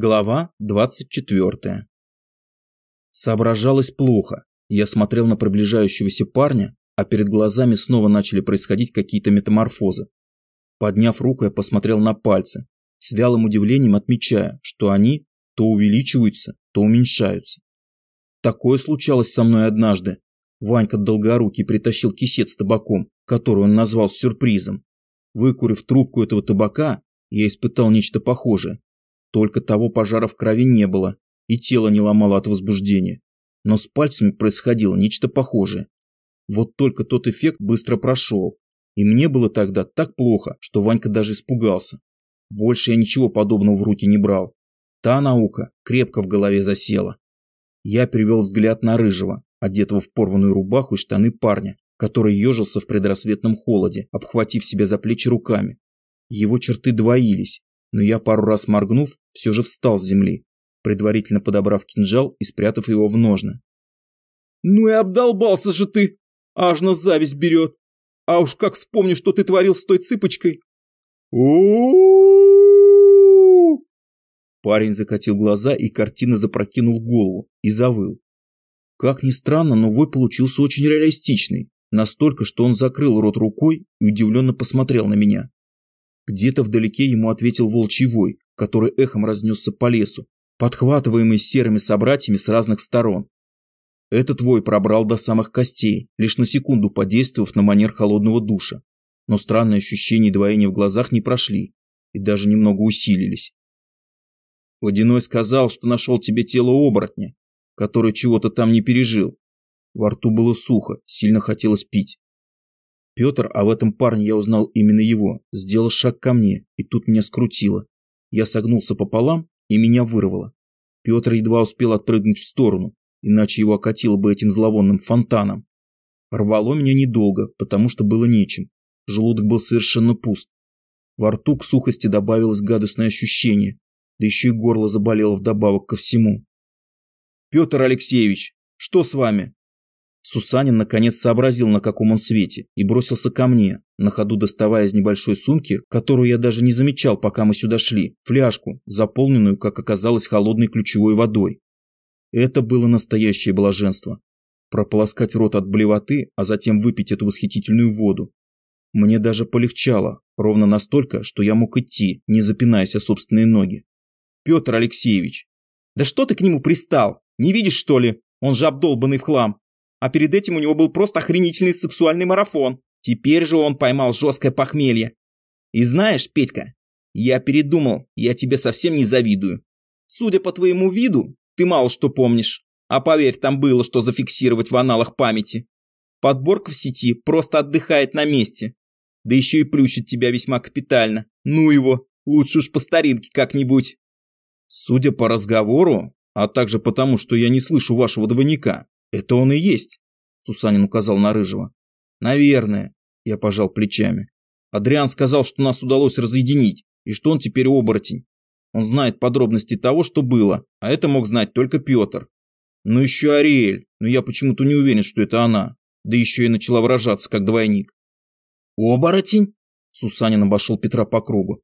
Глава 24. Соображалось плохо. Я смотрел на приближающегося парня, а перед глазами снова начали происходить какие-то метаморфозы. Подняв руку, я посмотрел на пальцы, с вялым удивлением отмечая, что они то увеличиваются, то уменьшаются. Такое случалось со мной однажды. Ванька Долгорукий притащил кисет с табаком, который он назвал сюрпризом. Выкурив трубку этого табака, я испытал нечто похожее только того пожара в крови не было, и тело не ломало от возбуждения. Но с пальцами происходило нечто похожее. Вот только тот эффект быстро прошел. И мне было тогда так плохо, что Ванька даже испугался. Больше я ничего подобного в руки не брал. Та наука крепко в голове засела. Я перевел взгляд на Рыжего, одетого в порванную рубаху и штаны парня, который ежился в предрассветном холоде, обхватив себя за плечи руками. Его черты двоились, но я пару раз моргнув, все же встал с земли, предварительно подобрав кинжал и спрятав его в ножны. «Ну и обдолбался же ты! Аж на зависть берет! А уж как вспомню, что ты творил с той цыпочкой!» у Парень закатил глаза и картина запрокинул голову и завыл. Как ни странно, но вой получился очень реалистичный, настолько, что он закрыл рот рукой и удивленно посмотрел на меня. Где-то вдалеке ему ответил волчий вой, который эхом разнесся по лесу, подхватываемый серыми собратьями с разных сторон. Этот вой пробрал до самых костей, лишь на секунду подействовав на манер холодного душа. Но странные ощущения двоения в глазах не прошли и даже немного усилились. Водяной сказал, что нашел тебе тело оборотня, который чего-то там не пережил. Во рту было сухо, сильно хотелось пить. Петр, а в этом парне я узнал именно его, сделал шаг ко мне, и тут меня скрутило. Я согнулся пополам, и меня вырвало. Петр едва успел отпрыгнуть в сторону, иначе его окатило бы этим зловонным фонтаном. Рвало меня недолго, потому что было нечем. Желудок был совершенно пуст. Во рту к сухости добавилось гадостное ощущение, да еще и горло заболело вдобавок ко всему. «Петр Алексеевич, что с вами?» Сусанин наконец сообразил, на каком он свете, и бросился ко мне, на ходу доставая из небольшой сумки, которую я даже не замечал, пока мы сюда шли, фляжку, заполненную, как оказалось, холодной ключевой водой. Это было настоящее блаженство. Прополоскать рот от блевоты, а затем выпить эту восхитительную воду. Мне даже полегчало, ровно настолько, что я мог идти, не запинаясь о собственные ноги. Петр Алексеевич. Да что ты к нему пристал? Не видишь, что ли? Он же обдолбанный в хлам. А перед этим у него был просто охренительный сексуальный марафон. Теперь же он поймал жесткое похмелье. И знаешь, Петька, я передумал, я тебе совсем не завидую. Судя по твоему виду, ты мало что помнишь. А поверь, там было что зафиксировать в аналах памяти. Подборка в сети просто отдыхает на месте. Да еще и плющит тебя весьма капитально. Ну его, лучше уж по старинке как-нибудь. Судя по разговору, а также потому, что я не слышу вашего двойника, это он и есть, Сусанин указал на Рыжего. Наверное, я пожал плечами. Адриан сказал, что нас удалось разъединить, и что он теперь оборотень. Он знает подробности того, что было, а это мог знать только Петр. Ну еще Ариэль, но я почему-то не уверен, что это она. Да еще и начала выражаться, как двойник. «Оборотень?» Сусанин обошел Петра по кругу.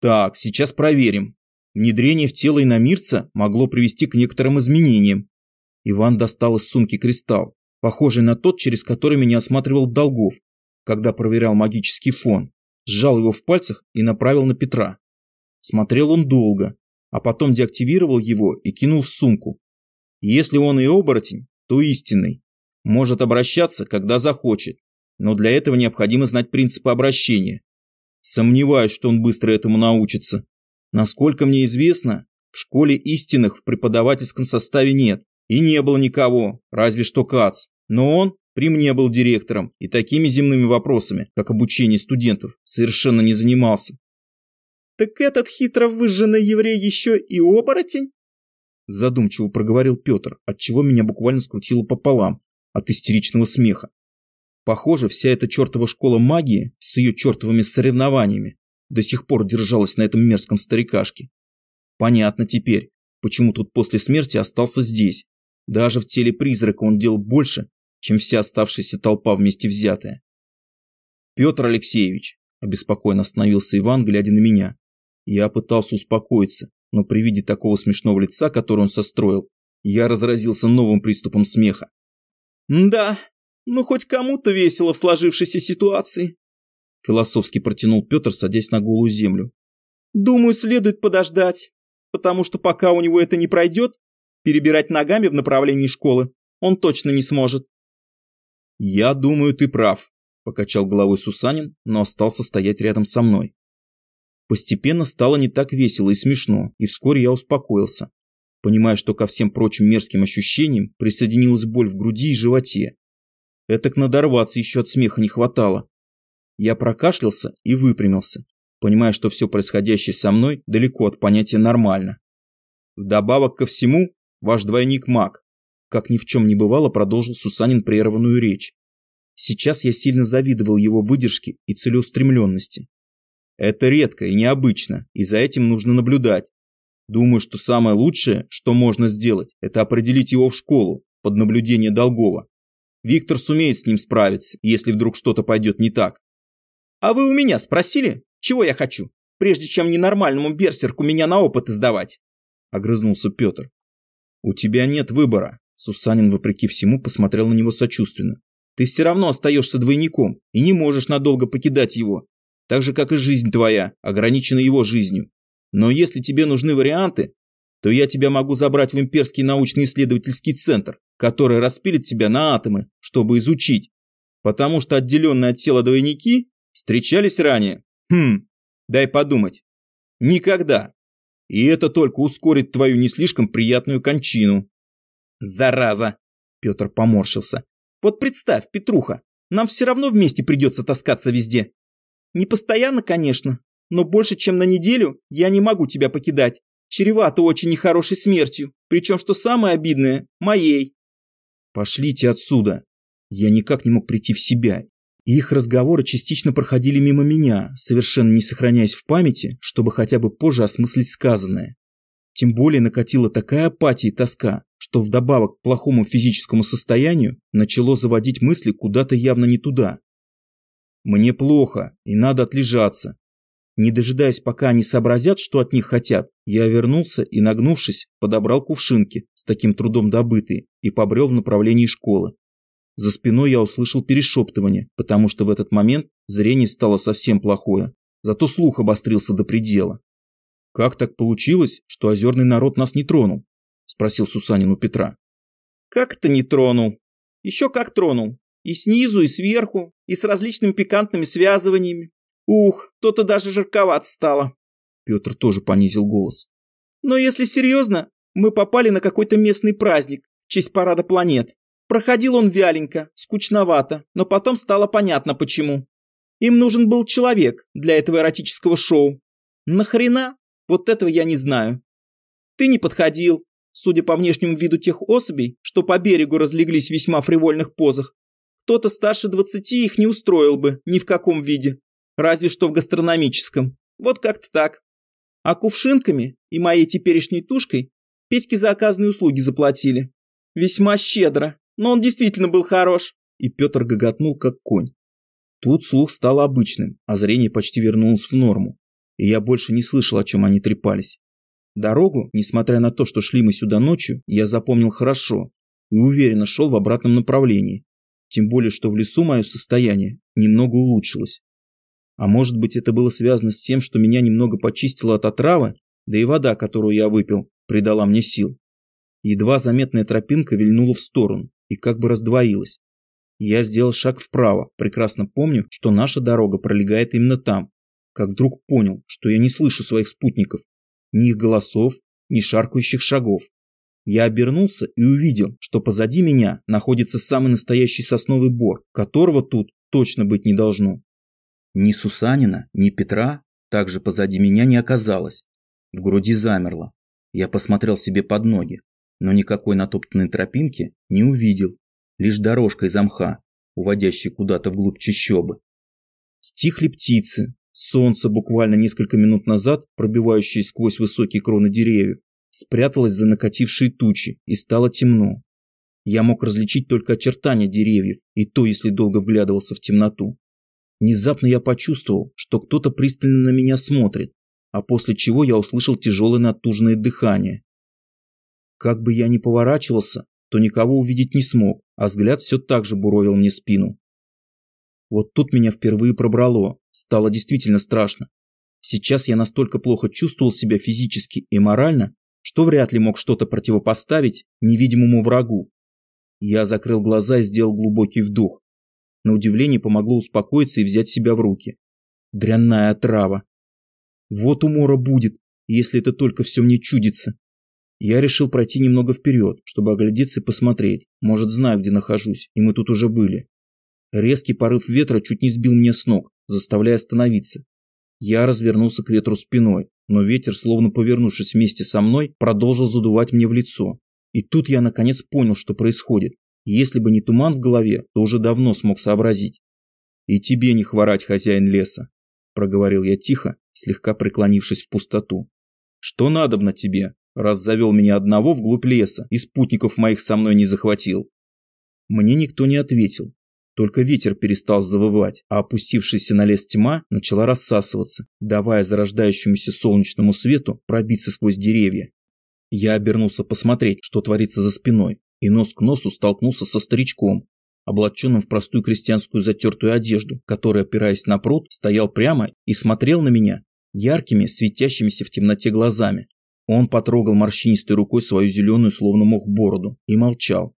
«Так, сейчас проверим. Внедрение в тело иномирца могло привести к некоторым изменениям, Иван достал из сумки кристалл, похожий на тот, через который меня осматривал Долгов, когда проверял магический фон, сжал его в пальцах и направил на Петра. Смотрел он долго, а потом деактивировал его и кинул в сумку. Если он и оборотень, то истинный. Может обращаться, когда захочет, но для этого необходимо знать принципы обращения. Сомневаюсь, что он быстро этому научится. Насколько мне известно, в школе истинных в преподавательском составе нет. И не было никого, разве что Кац. Но он при мне был директором и такими земными вопросами, как обучение студентов, совершенно не занимался. «Так этот хитро выжженный еврей еще и оборотень?» Задумчиво проговорил Петр, отчего меня буквально скрутило пополам от истеричного смеха. Похоже, вся эта чертова школа магии с ее чертовыми соревнованиями до сих пор держалась на этом мерзком старикашке. Понятно теперь, почему тут после смерти остался здесь, даже в теле призрака он делал больше, чем вся оставшаяся толпа вместе взятая. «Петр Алексеевич», – обеспокоенно остановился Иван, глядя на меня. Я пытался успокоиться, но при виде такого смешного лица, которое он состроил, я разразился новым приступом смеха. «Да, ну хоть кому-то весело в сложившейся ситуации», философски протянул Петр, садясь на голую землю. «Думаю, следует подождать, потому что пока у него это не пройдет, перебирать ногами в направлении школы он точно не сможет». «Я думаю, ты прав», – покачал головой Сусанин, но остался стоять рядом со мной. Постепенно стало не так весело и смешно, и вскоре я успокоился, понимая, что ко всем прочим мерзким ощущениям присоединилась боль в груди и животе. Этак надорваться еще от смеха не хватало. Я прокашлялся и выпрямился, понимая, что все происходящее со мной далеко от понятия «нормально». Вдобавок ко всему, ваш двойник маг, как ни в чем не бывало, продолжил Сусанин прерванную речь. Сейчас я сильно завидовал его выдержке и целеустремленности. Это редко и необычно, и за этим нужно наблюдать. Думаю, что самое лучшее, что можно сделать, это определить его в школу, под наблюдение Долгова. Виктор сумеет с ним справиться, если вдруг что-то пойдет не так. А вы у меня спросили, чего я хочу, прежде чем ненормальному берсерку меня на опыт издавать? Огрызнулся Петр. У тебя нет выбора. Сусанин, вопреки всему, посмотрел на него сочувственно. Ты все равно остаешься двойником и не можешь надолго покидать его, так же, как и жизнь твоя, ограничена его жизнью. Но если тебе нужны варианты, то я тебя могу забрать в Имперский научно-исследовательский центр, который распилит тебя на атомы, чтобы изучить. Потому что отделенные от тела двойники встречались ранее. Хм, дай подумать. Никогда. И это только ускорит твою не слишком приятную кончину. Зараза! Петр поморщился. Вот представь, Петруха, нам все равно вместе придется таскаться везде. Не постоянно, конечно, но больше, чем на неделю я не могу тебя покидать. Чревато очень нехорошей смертью, причем, что самое обидное, моей. Пошлите отсюда. Я никак не мог прийти в себя. Их разговоры частично проходили мимо меня, совершенно не сохраняясь в памяти, чтобы хотя бы позже осмыслить сказанное. Тем более накатила такая апатия и тоска, что вдобавок к плохому физическому состоянию начало заводить мысли куда-то явно не туда. Мне плохо, и надо отлежаться. Не дожидаясь, пока они сообразят, что от них хотят, я вернулся и, нагнувшись, подобрал кувшинки, с таким трудом добытые, и побрел в направлении школы. За спиной я услышал перешептывание, потому что в этот момент зрение стало совсем плохое, зато слух обострился до предела. «Как так получилось, что озерный народ нас не тронул?» – спросил Сусанин у Петра. «Как это не тронул? Еще как тронул. И снизу, и сверху, и с различными пикантными связываниями. Ух, то-то даже жарковато стало. Петр тоже понизил голос. Но если серьезно, мы попали на какой-то местный праздник в честь парада планет. Проходил он вяленько, скучновато, но потом стало понятно почему. Им нужен был человек для этого эротического шоу. Нахрена? Вот этого я не знаю. Ты не подходил, судя по внешнему виду тех особей, что по берегу разлеглись в весьма фривольных позах, кто-то старше двадцати их не устроил бы ни в каком виде, разве что в гастрономическом. Вот как-то так. А кувшинками и моей теперешней тушкой Петьке за оказанные услуги заплатили. Весьма щедро, но он действительно был хорош. И Петр гоготнул, как конь. Тут слух стал обычным, а зрение почти вернулось в норму, и я больше не слышал, о чем они трепались. Дорогу, несмотря на то, что шли мы сюда ночью, я запомнил хорошо и уверенно шел в обратном направлении, тем более, что в лесу мое состояние немного улучшилось. А может быть это было связано с тем, что меня немного почистило от отравы, да и вода, которую я выпил, придала мне сил. Едва заметная тропинка вильнула в сторону и как бы раздвоилась. Я сделал шаг вправо, прекрасно помню, что наша дорога пролегает именно там, как вдруг понял, что я не слышу своих спутников, ни их голосов, ни шаркающих шагов. Я обернулся и увидел, что позади меня находится самый настоящий сосновый бор, которого тут точно быть не должно. Ни Сусанина, ни Петра также позади меня не оказалось. В груди замерло. Я посмотрел себе под ноги, но никакой натоптанной тропинки не увидел, лишь дорожка из мха, уводящая куда-то вглубь чащобы. Стихли птицы, солнце буквально несколько минут назад, пробивающее сквозь высокие кроны деревьев, спряталась за накатившие тучи, и стало темно. Я мог различить только очертания деревьев, и то, если долго вглядывался в темноту. Внезапно я почувствовал, что кто-то пристально на меня смотрит. а после чего я услышал тяжелое натужное дыхание. Как бы я ни поворачивался, то никого увидеть не смог, а взгляд все так же буровил мне спину. Вот тут меня впервые пробрало, стало действительно страшно. Сейчас я настолько плохо чувствовал себя физически и морально, что вряд ли мог что-то противопоставить невидимому врагу. Я закрыл глаза и сделал глубокий вдох. На удивление помогло успокоиться и взять себя в руки. Дрянная отрава. Вот умора будет, если это только все мне чудится. Я решил пройти немного вперед, чтобы оглядеться и посмотреть. Может, знаю, где нахожусь, и мы тут уже были. Резкий порыв ветра чуть не сбил меня с ног, заставляя остановиться. Я развернулся к ветру спиной, но ветер, словно повернувшись вместе со мной, продолжил задувать мне в лицо. И тут я наконец понял, что происходит. Если бы не туман в голове, то уже давно смог сообразить. «И тебе не хворать, хозяин леса», – проговорил я тихо, слегка преклонившись в пустоту. «Что надобно тебе, раз завел меня одного вглубь леса и спутников моих со мной не захватил?» Мне никто не ответил, только ветер перестал завывать, а опустившаяся на лес тьма начала рассасываться, давая зарождающемуся солнечному свету пробиться сквозь деревья. Я обернулся посмотреть, что творится за спиной, и нос к носу столкнулся со старичком, облаченным в простую крестьянскую затертую одежду, который, опираясь на пруд, стоял прямо и смотрел на меня яркими, светящимися в темноте глазами. Он потрогал морщинистой рукой свою зеленую, словно мох, бороду и молчал.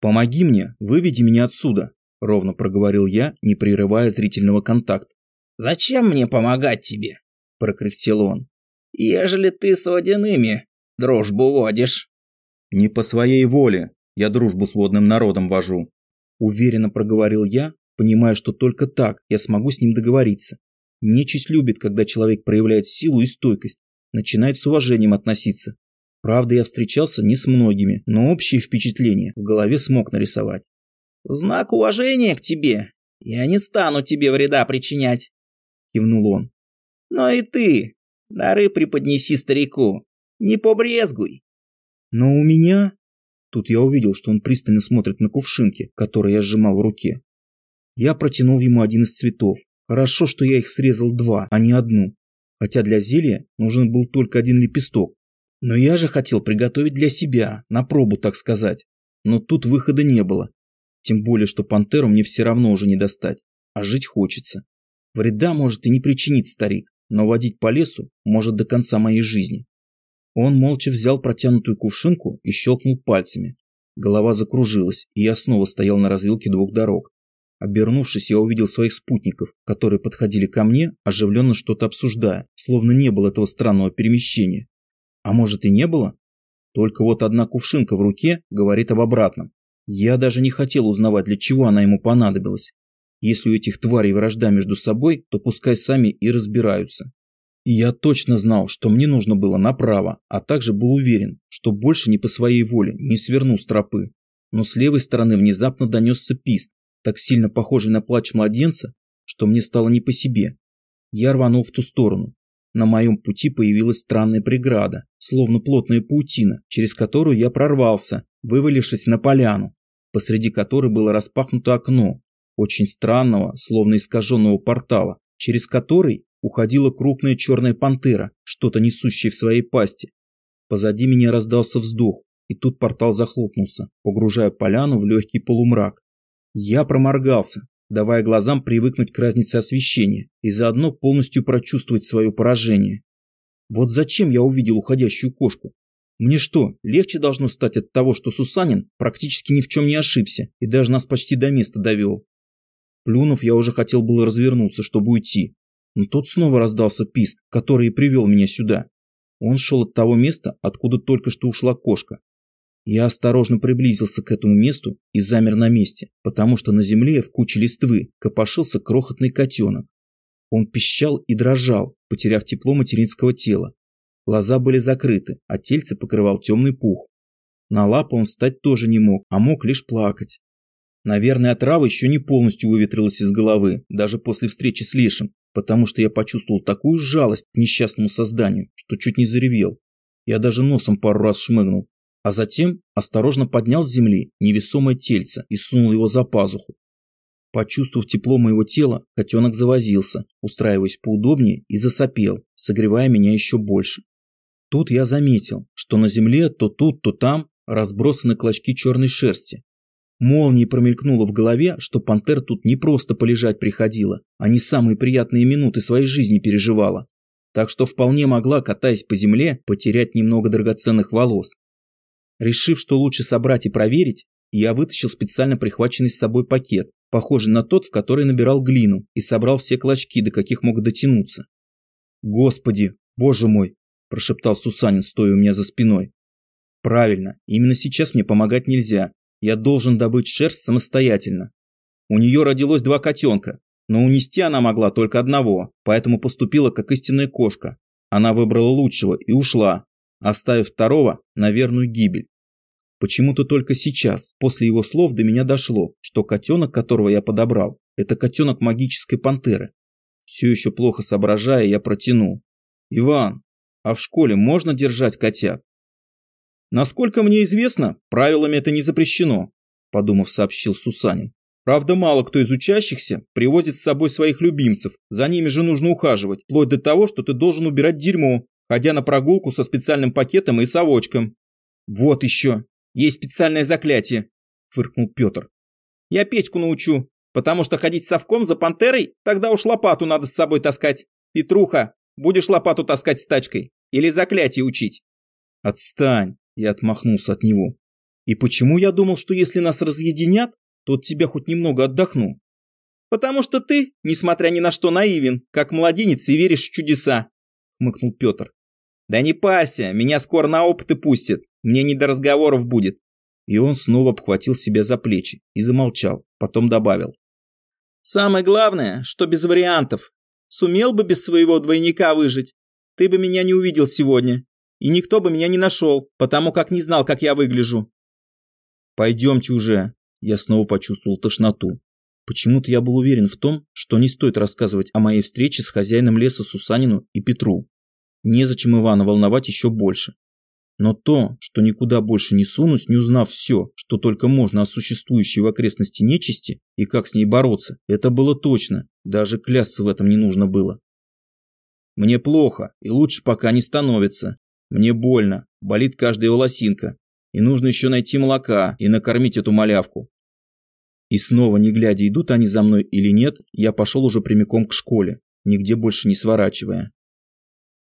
«Помоги мне, выведи меня отсюда», – ровно проговорил я, не прерывая зрительного контакта. «Зачем мне помогать тебе?» – прокряхтел он. «Ежели ты с водяными дружбу водишь». «Не по своей воле я дружбу с водным народом вожу», – уверенно проговорил я, понимая, что только так я смогу с ним договориться. Нечисть любит, когда человек проявляет силу и стойкость, начинает с уважением относиться. Правда, я встречался не с многими, но общие впечатления в голове смог нарисовать знак уважения к тебе. Я не стану тебе вреда причинять», — кивнул он. «Но и ты, дары преподнеси старику, не побрезгуй». «Но у меня...» Тут я увидел, что он пристально смотрит на кувшинки, которые я сжимал в руке. Я протянул ему один из цветов. Хорошо, что я их срезал два, а не одну. Хотя для зелья нужен был только один лепесток. Но я же хотел приготовить для себя, на пробу, так сказать. Но тут выхода не было. Тем более, что пантеру мне все равно уже не достать, а жить хочется. Вреда может и не причинить старик, но водить по лесу может до конца моей жизни. Он молча взял протянутую кувшинку и щелкнул пальцами. Голова закружилась, и я снова стоял на развилке двух дорог. Обернувшись, я увидел своих спутников, которые подходили ко мне, оживленно что-то обсуждая, словно не было этого странного перемещения. А может и не было? Только вот одна кувшинка в руке говорит об обратном. Я даже не хотел узнавать, для чего она ему понадобилась. Если у этих тварей вражда между собой, то пускай сами и разбираются. И я точно знал, что мне нужно было направо, а также был уверен, что больше не по своей воле не сверну с тропы. Но с левой стороны внезапно донесся писк, так сильно похожий на плач младенца, что мне стало не по себе. Я рванул в ту сторону. На моем пути появилась странная преграда, словно плотная паутина, через которую я прорвался, вывалившись на поляну посреди которой было распахнуто окно, очень странного, словно искаженного портала, через который уходила крупная черная пантера, что-то несущее в своей пасти. Позади меня раздался вздох, и тут портал захлопнулся, погружая поляну в легкий полумрак. Я проморгался, давая глазам привыкнуть к разнице освещения и заодно полностью прочувствовать свое поражение. Вот зачем я увидел уходящую кошку? Мне что, легче должно стать от того, что Сусанин практически ни в чем не ошибся и даже нас почти до места довел? Плюнув, я уже хотел было развернуться, чтобы уйти, но тут снова раздался писк, который и привел меня сюда. Он шел от того места, откуда только что ушла кошка. Я осторожно приблизился к этому месту и замер на месте, потому что на земле в куче листвы копошился крохотный котенок. Он пищал и дрожал, потеряв тепло материнского тела, Глаза были закрыты, а тельце покрывал темный пух. На лапу он встать тоже не мог, а мог лишь плакать. Наверное, отрава еще не полностью выветрилась из головы, даже после встречи с Лешем, потому что я почувствовал такую жалость к несчастному созданию, что чуть не заревел. Я даже носом пару раз шмыгнул, а затем осторожно поднял с земли невесомое тельце и сунул его за пазуху. Почувствовав тепло моего тела, котенок завозился, устраиваясь поудобнее и засопел, согревая меня еще больше. Тут я заметил, что на земле то тут, то там разбросаны клочки черной шерсти. Молнией промелькнуло в голове, что пантер тут не просто полежать приходила, а не самые приятные минуты своей жизни переживала. Так что вполне могла, катаясь по земле, потерять немного драгоценных волос. Решив, что лучше собрать и проверить, я вытащил специально прихваченный с собой пакет, похожий на тот, в который набирал глину, и собрал все клочки, до каких мог дотянуться. «Господи, боже мой!» – прошептал Сусанин, стоя у меня за спиной. «Правильно, именно сейчас мне помогать нельзя. Я должен добыть шерсть самостоятельно. У нее родилось два котенка, но унести она могла только одного, поэтому поступила как истинная кошка. Она выбрала лучшего и ушла, оставив второго на верную гибель. Почему-то только сейчас, после его слов, до меня дошло, что котенок, которого я подобрал, это котенок магической пантеры. Все еще плохо соображая, я протянул. «Иван, а в школе можно держать котят?» «Насколько мне известно, правилами это не запрещено», подумав, сообщил Сусанин. «Правда, мало кто из учащихся привозит с собой своих любимцев, за ними же нужно ухаживать, вплоть до того, что ты должен убирать дерьмо, ходя на прогулку со специальным пакетом и совочком». «Вот еще, есть специальное заклятие», фыркнул Петр. «Я Петьку научу, потому что ходить совком за пантерой, тогда уж лопату надо с собой таскать. Петруха, будешь лопату таскать с тачкой или заклятие учить?» «Отстань!» Я отмахнулся от него. И почему я думал, что если нас разъединят, то от тебя хоть немного отдохну? Потому что ты, несмотря ни на что, наивен, как младенец и веришь в чудеса, хмыкнул Петр. Да не парься, меня скоро на опыты пустят, мне не до разговоров будет. И он снова обхватил себя за плечи и замолчал, потом добавил. Самое главное, что без вариантов. Сумел бы без своего двойника выжить, ты бы меня не увидел сегодня, и никто бы меня не нашел, потому как не знал, как я выгляжу. Пойдемте уже. Я снова почувствовал тошноту. Почему-то я был уверен в том, что не стоит рассказывать о моей встрече с хозяином леса Сусанину и Петру. Незачем Ивана волновать еще больше. Но то, что никуда больше не сунусь, не узнав все, что только можно о существующей в окрестности нечисти и как с ней бороться, это было точно, даже клясться в этом не нужно было. Мне плохо, и лучше пока не становится, мне больно, болит каждая волосинка, и нужно еще найти молока и накормить эту малявку. И снова, не глядя, идут они за мной или нет, я пошел уже прямиком к школе, нигде больше не сворачивая.